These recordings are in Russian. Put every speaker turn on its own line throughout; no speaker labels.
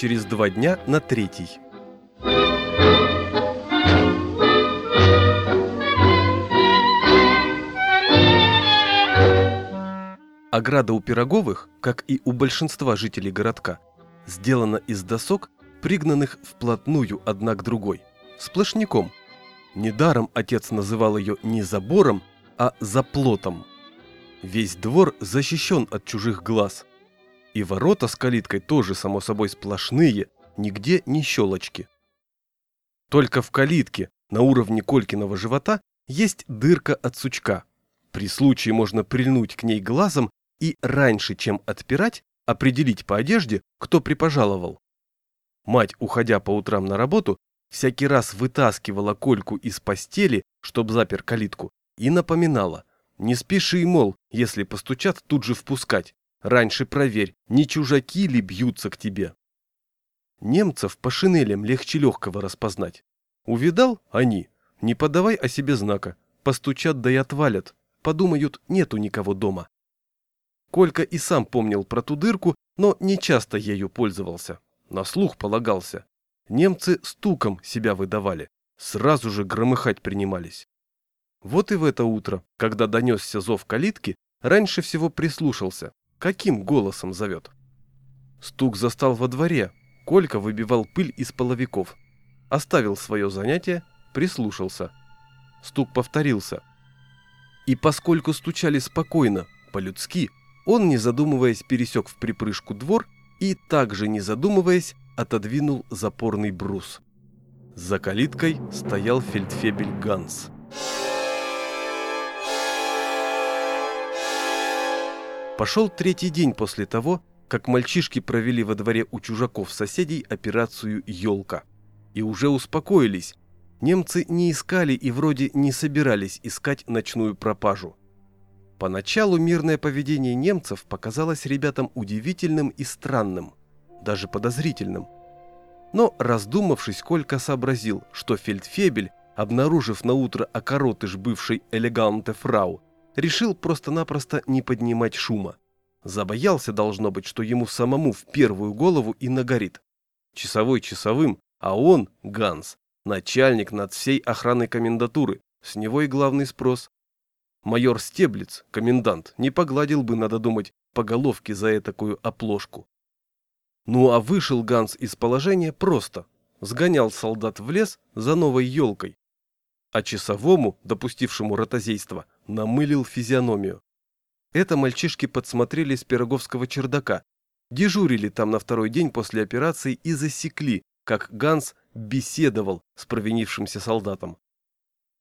через два дня на третий. Ограда у Пироговых, как и у большинства жителей городка, сделана из досок, пригнанных вплотную одна к другой, сплошняком. Недаром отец называл ее не забором, а заплотом. Весь двор защищен от чужих глаз. И ворота с калиткой тоже, само собой, сплошные, нигде не щелочки. Только в калитке, на уровне Колькиного живота, есть дырка от сучка. При случае можно прильнуть к ней глазом и раньше, чем отпирать, определить по одежде, кто припожаловал. Мать, уходя по утрам на работу, всякий раз вытаскивала Кольку из постели, чтоб запер калитку, и напоминала. Не спеши, мол, если постучат, тут же впускать. Раньше проверь, не чужаки ли бьются к тебе. Немцев по шинелям легче легкого распознать. Увидал? Они. Не подавай о себе знака. Постучат да и отвалят. Подумают, нету никого дома. Колька и сам помнил про ту дырку, но не часто ею пользовался. На слух полагался. Немцы стуком себя выдавали. Сразу же громыхать принимались. Вот и в это утро, когда донесся зов калитки, раньше всего прислушался, каким голосом зовет. Стук застал во дворе. Колька выбивал пыль из половиков. Оставил свое занятие, прислушался. Стук повторился. И поскольку стучали спокойно, по-людски, он, не задумываясь, пересек в припрыжку двор и, также не задумываясь, отодвинул запорный брус. За калиткой стоял фельдфебель Ганс. Пошел третий день после того, как мальчишки провели во дворе у чужаков соседей операцию «Елка». И уже успокоились. Немцы не искали и вроде не собирались искать ночную пропажу. Поначалу мирное поведение немцев показалось ребятам удивительным и странным, даже подозрительным. Но, раздумавшись, Колька сообразил, что фельдфебель, обнаружив на утро окоротыш бывшей элеганте фрау, решил просто-напросто не поднимать шума. Забоялся, должно быть, что ему самому в первую голову и нагорит. Часовой часовым, а он, Ганс, начальник над всей охраной комендатуры, с него и главный спрос. Майор Стеблиц, комендант, не погладил бы, надо думать, по головке за этакую оплошку. Ну а вышел Ганс из положения просто. Сгонял солдат в лес за новой елкой. А часовому, допустившему ротозейство, намылил физиономию. Это мальчишки подсмотрели с пироговского чердака. Дежурили там на второй день после операции и засекли, как Ганс беседовал с провинившимся солдатом.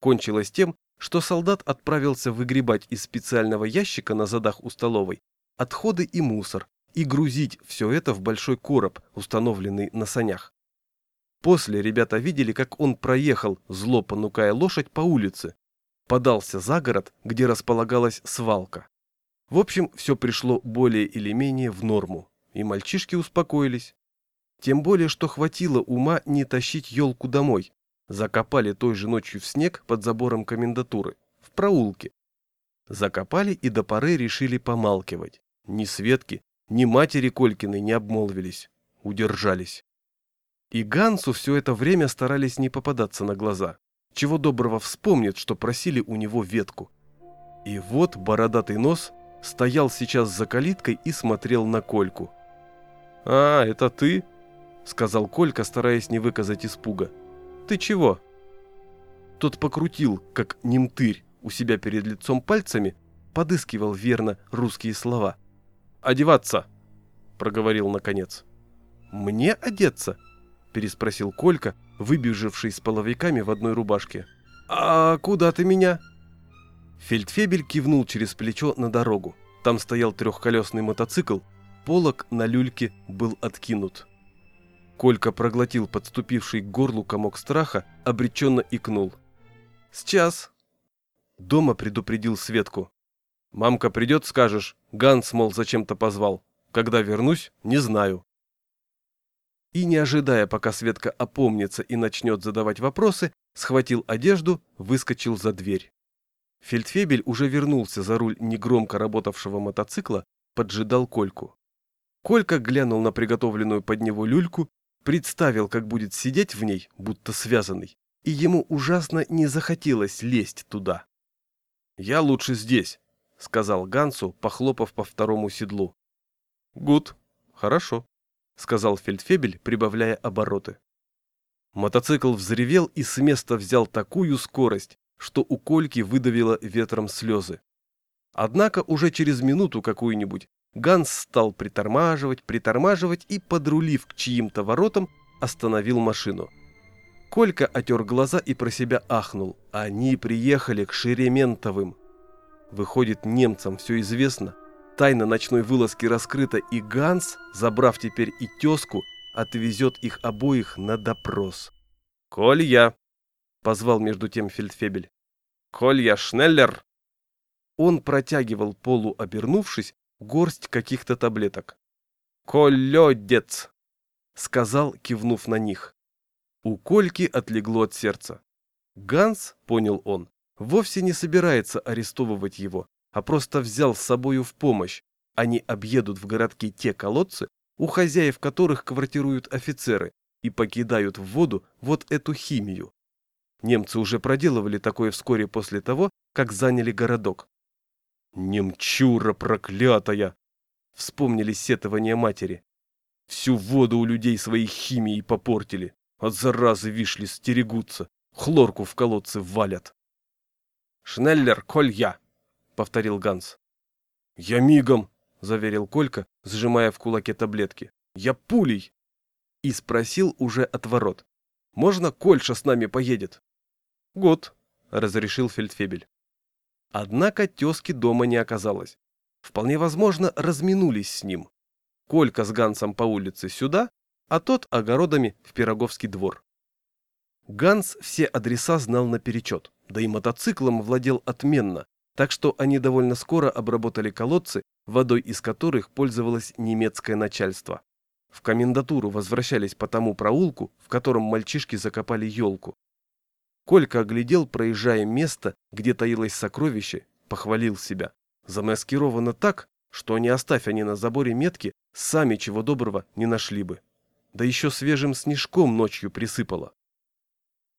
Кончилось тем, что солдат отправился выгребать из специального ящика на задах у столовой отходы и мусор и грузить все это в большой короб, установленный на санях. После ребята видели, как он проехал, зло понукая лошадь по улице, подался за город, где располагалась свалка. В общем, все пришло более или менее в норму, и мальчишки успокоились. Тем более, что хватило ума не тащить елку домой, Закопали той же ночью в снег под забором комендатуры, в проулке. Закопали и до поры решили помалкивать. Ни Светки, ни матери Колькиной не обмолвились, удержались. И Гансу все это время старались не попадаться на глаза. Чего доброго вспомнит, что просили у него ветку. И вот бородатый нос стоял сейчас за калиткой и смотрел на Кольку. «А, это ты?» — сказал Колька, стараясь не выказать испуга. «Ты чего?» Тот покрутил, как немтырь, у себя перед лицом пальцами, подыскивал верно русские слова. «Одеваться!» – проговорил наконец. «Мне одеться?» – переспросил Колька, выбежавший с половиками в одной рубашке. «А куда ты меня?» Фельдфебель кивнул через плечо на дорогу. Там стоял трехколесный мотоцикл, полок на люльке был откинут. Колька проглотил подступивший к горлу комок страха, обреченно икнул. «Сейчас!» Дома предупредил Светку. «Мамка придет, скажешь, Ганс, мол, зачем-то позвал. Когда вернусь, не знаю». И не ожидая, пока Светка опомнится и начнет задавать вопросы, схватил одежду, выскочил за дверь. Фельдфебель уже вернулся за руль негромко работавшего мотоцикла, поджидал Кольку. Колька глянул на приготовленную под него люльку, представил, как будет сидеть в ней, будто связанный, и ему ужасно не захотелось лезть туда. «Я лучше здесь», — сказал Гансу, похлопав по второму седлу. «Гуд, хорошо», — сказал Фельдфебель, прибавляя обороты. Мотоцикл взревел и с места взял такую скорость, что у Кольки выдавило ветром слезы. Однако уже через минуту какую-нибудь Ганс стал притормаживать, притормаживать и, подрулив к чьим-то воротам, остановил машину. Колька отер глаза и про себя ахнул. Они приехали к Шерементовым. Выходит, немцам все известно. Тайна ночной вылазки раскрыта, и Ганс, забрав теперь и тезку, отвезет их обоих на допрос. «Колья!» — позвал между тем фельдфебель. «Колья Шнеллер!» Он протягивал полу, обернувшись, горсть каких-то таблеток. «Колёдец!» — сказал, кивнув на них. У Кольки отлегло от сердца. Ганс, понял он, вовсе не собирается арестовывать его, а просто взял с собою в помощь. Они объедут в городке те колодцы, у хозяев которых квартируют офицеры, и покидают в воду вот эту химию. Немцы уже проделывали такое вскоре после того, как заняли городок. «Немчура проклятая!» — вспомнили сетования матери. «Всю воду у людей своей химией попортили, от заразы вишли стерегутся, хлорку в колодце валят». «Шнеллер, коль я!» — повторил Ганс. «Я мигом!» — заверил Колька, сжимая в кулаке таблетки. «Я пулей!» И спросил уже от ворот. «Можно Кольша с нами поедет?» «Год», — разрешил Фельдфебель. Однако тезки дома не оказалось. Вполне возможно, разминулись с ним. Колька с Гансом по улице сюда, а тот огородами в Пироговский двор. Ганс все адреса знал наперечет, да и мотоциклом владел отменно, так что они довольно скоро обработали колодцы, водой из которых пользовалось немецкое начальство. В комендатуру возвращались по тому проулку, в котором мальчишки закопали елку. Колька оглядел, проезжая место, где таилось сокровище, похвалил себя. Замаскировано так, что не оставь они на заборе метки, сами чего доброго не нашли бы. Да еще свежим снежком ночью присыпало.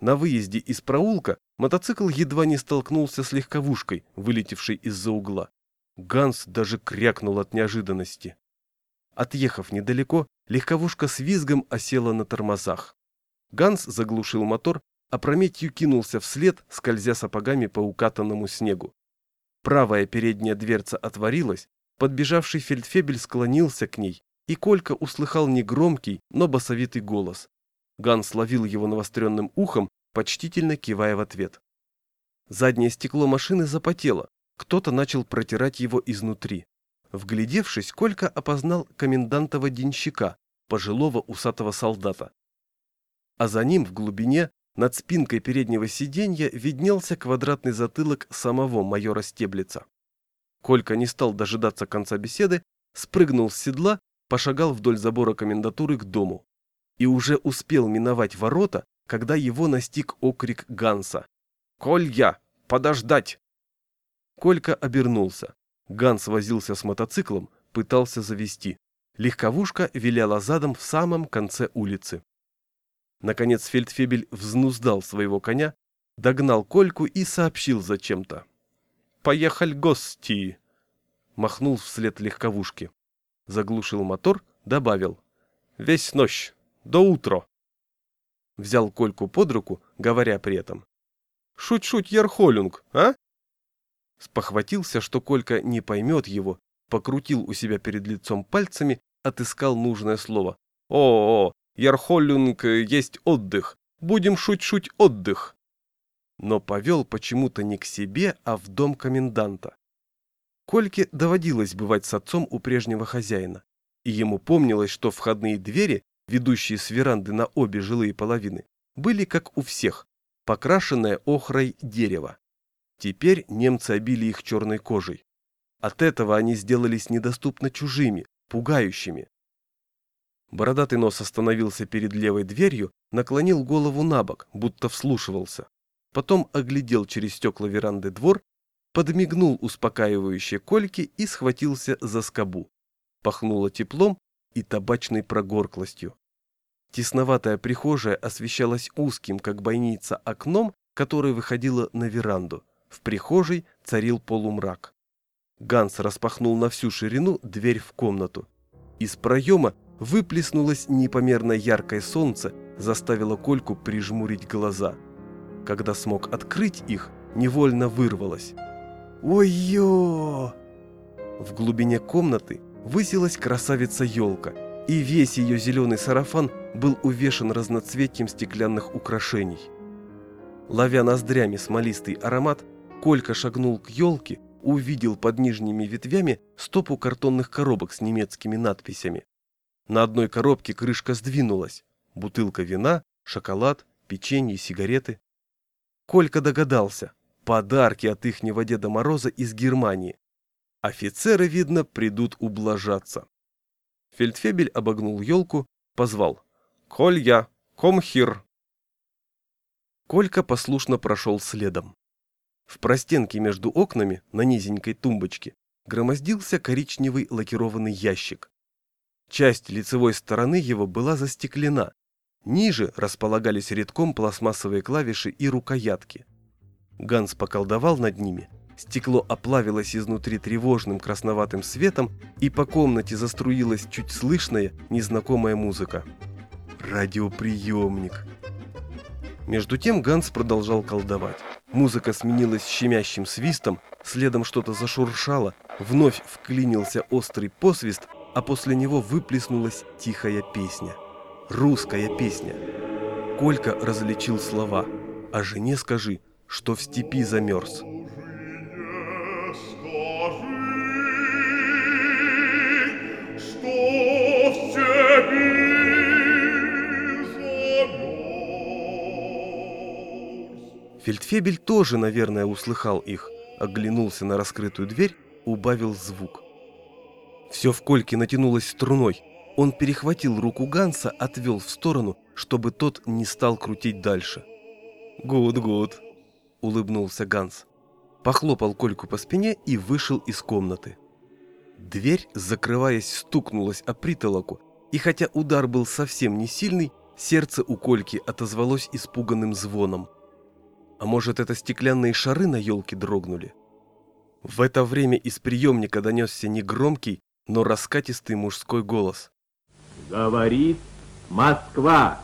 На выезде из проулка мотоцикл едва не столкнулся с легковушкой, вылетевшей из-за угла. Ганс даже крякнул от неожиданности. Отъехав недалеко, легковушка с визгом осела на тормозах. Ганс заглушил мотор опрометью кинулся вслед, скользя сапогами по укатанному снегу. Правая передняя дверца отворилась, подбежавший фельдфебель склонился к ней, и Колька услыхал негромкий, но басовитый голос. Ганс ловил его навостренным ухом, почтительно кивая в ответ. Заднее стекло машины запотело, кто-то начал протирать его изнутри. Вглядевшись, Колька опознал комендантова денщика, пожилого усатого солдата. А за ним в глубине над спинкой переднего сиденья виднелся квадратный затылок самого майора Стеблица. Колька не стал дожидаться конца беседы, спрыгнул с седла, пошагал вдоль забора комендатуры к дому. И уже успел миновать ворота, когда его настиг окрик Ганса. «Колья! Подождать!» Колька обернулся. Ганс возился с мотоциклом, пытался завести. Легковушка виляла задом в самом конце улицы. Наконец фельдфебель взнуздал своего коня, догнал Кольку и сообщил зачем-то. «Поехали гости!» Махнул вслед легковушки. Заглушил мотор, добавил. «Весь ночь, до утра!» Взял Кольку под руку, говоря при этом. «Шуть-шуть, Ярхолюнг, а?» Спохватился, что Колька не поймет его, покрутил у себя перед лицом пальцами, отыскал нужное слово. «О-о, Ярхолюнг есть отдых. Будем шуть-шуть отдых. Но повел почему-то не к себе, а в дом коменданта. Кольке доводилось бывать с отцом у прежнего хозяина, и ему помнилось, что входные двери, ведущие с веранды на обе жилые половины, были, как у всех, покрашенное охрой дерево. Теперь немцы обили их черной кожей. От этого они сделались недоступно чужими, пугающими. Бородатый нос остановился перед левой дверью, наклонил голову на бок, будто вслушивался. Потом оглядел через стекла веранды двор, подмигнул успокаивающе Кольке и схватился за скобу. Пахнуло теплом, и табачной прогорклостью. Тесноватая прихожая освещалась узким, как бойница, окном, которое выходило на веранду. В прихожей царил полумрак. Ганс распахнул на всю ширину дверь в комнату. Из проема выплеснулось непомерно яркое солнце, заставило Кольку прижмурить глаза. Когда смог открыть их, невольно вырвалось. «Ой-ё!» В глубине комнаты высилась красавица-елка, и весь ее зеленый сарафан был увешан разноцветием стеклянных украшений. Ловя ноздрями смолистый аромат, Колька шагнул к елке, увидел под нижними ветвями стопу картонных коробок с немецкими надписями. На одной коробке крышка сдвинулась. Бутылка вина, шоколад, печенье, сигареты. Колька догадался. Подарки от ихнего Деда Мороза из Германии. Офицеры, видно, придут ублажаться. Фельдфебель обогнул елку, позвал. «Колья, комхир!» Колька послушно прошел следом. В простенке между окнами, на низенькой тумбочке, громоздился коричневый лакированный ящик. Часть лицевой стороны его была застеклена. Ниже располагались редком пластмассовые клавиши и рукоятки. Ганс поколдовал над ними. Стекло оплавилось изнутри тревожным красноватым светом, и по комнате заструилась чуть слышная, незнакомая музыка. Радиоприемник. Между тем Ганс продолжал колдовать. Музыка сменилась щемящим свистом, следом что-то зашуршало, вновь вклинился острый посвист, а после него выплеснулась тихая песня. Русская песня. Колька различил слова. «А жене скажи, что в степи замерз». Фельдфебель тоже, наверное, услыхал их, оглянулся на раскрытую дверь, убавил звук. Все в Кольке натянулось струной. Он перехватил руку Ганса, отвел в сторону, чтобы тот не стал крутить дальше. «Gut, gut», — улыбнулся Ганс. Похлопал Кольку по спине и вышел из комнаты. Дверь, закрываясь, стукнулась о притолоку, и хотя удар был совсем не сильный, сердце у Кольки отозвалось испуганным звоном. А может, это стеклянные шары на елке дрогнули? В это время из приемника донесся негромкий, но раскатистый мужской голос.
«Говорит Москва!»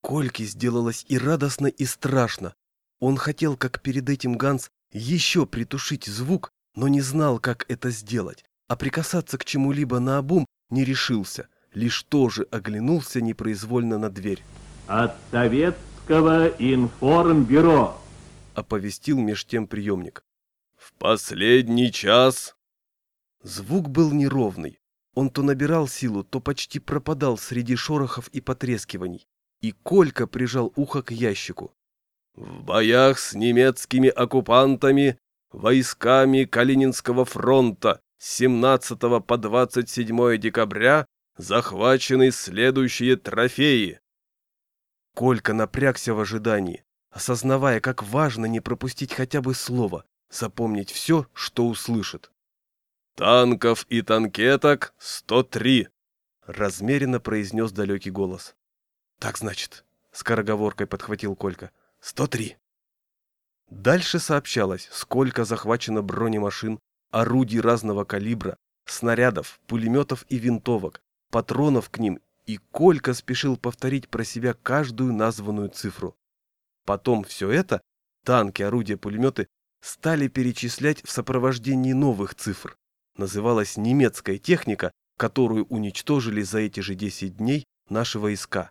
Кольке сделалось и радостно, и страшно. Он хотел, как перед этим Ганс, еще притушить звук, но не знал, как это сделать, а прикасаться к чему-либо наобум не решился, лишь тоже оглянулся непроизвольно на дверь.
«От Советского информбюро!»
— оповестил меж тем приемник.
«В последний час
Звук был неровный. Он то набирал силу, то почти пропадал среди шорохов и потрескиваний. И Колька прижал ухо к ящику.
В боях с немецкими оккупантами, войсками Калининского фронта с 17 по 27 декабря захвачены следующие трофеи.
Колька напрягся в ожидании, осознавая, как важно не пропустить хотя бы слово, запомнить все, что услышит.
«Танков и танкеток 103!»
— размеренно произнес далекий голос. «Так значит», — скороговоркой подхватил Колька, — «103». Дальше сообщалось, сколько захвачено бронемашин, орудий разного калибра, снарядов, пулеметов и винтовок, патронов к ним, и Колька спешил повторить про себя каждую названную цифру. Потом все это, танки, орудия, пулеметы, стали перечислять в сопровождении новых цифр называлась немецкая техника, которую уничтожили за эти же 10 дней наши войска.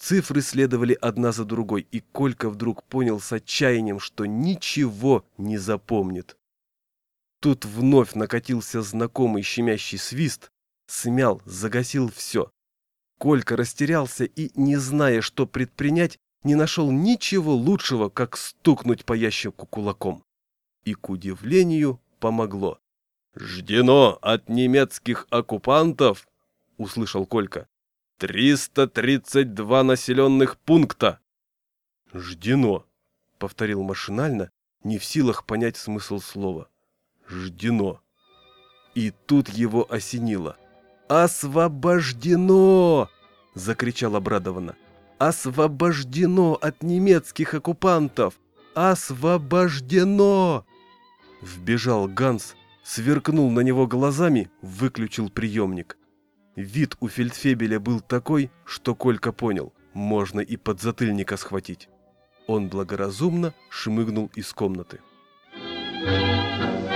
Цифры следовали одна за другой, и Колька вдруг понял с отчаянием, что ничего не запомнит. Тут вновь накатился знакомый щемящий свист, смял, загасил все. Колька растерялся и, не зная, что предпринять, не нашел ничего лучшего, как стукнуть по ящику кулаком. И, к удивлению, помогло.
«Ждено от немецких оккупантов», — услышал Колька, — «332 населенных пункта».
«Ждено», — повторил машинально, не в силах понять смысл слова. «Ждено». И тут его осенило. «Освобождено!» — закричал обрадованно. «Освобождено от немецких оккупантов! Освобождено!» Вбежал Ганс, сверкнул на него глазами, выключил приемник. Вид у фельдфебеля был такой, что Колька понял, можно и подзатыльника схватить. Он благоразумно шмыгнул из комнаты.
Thank you.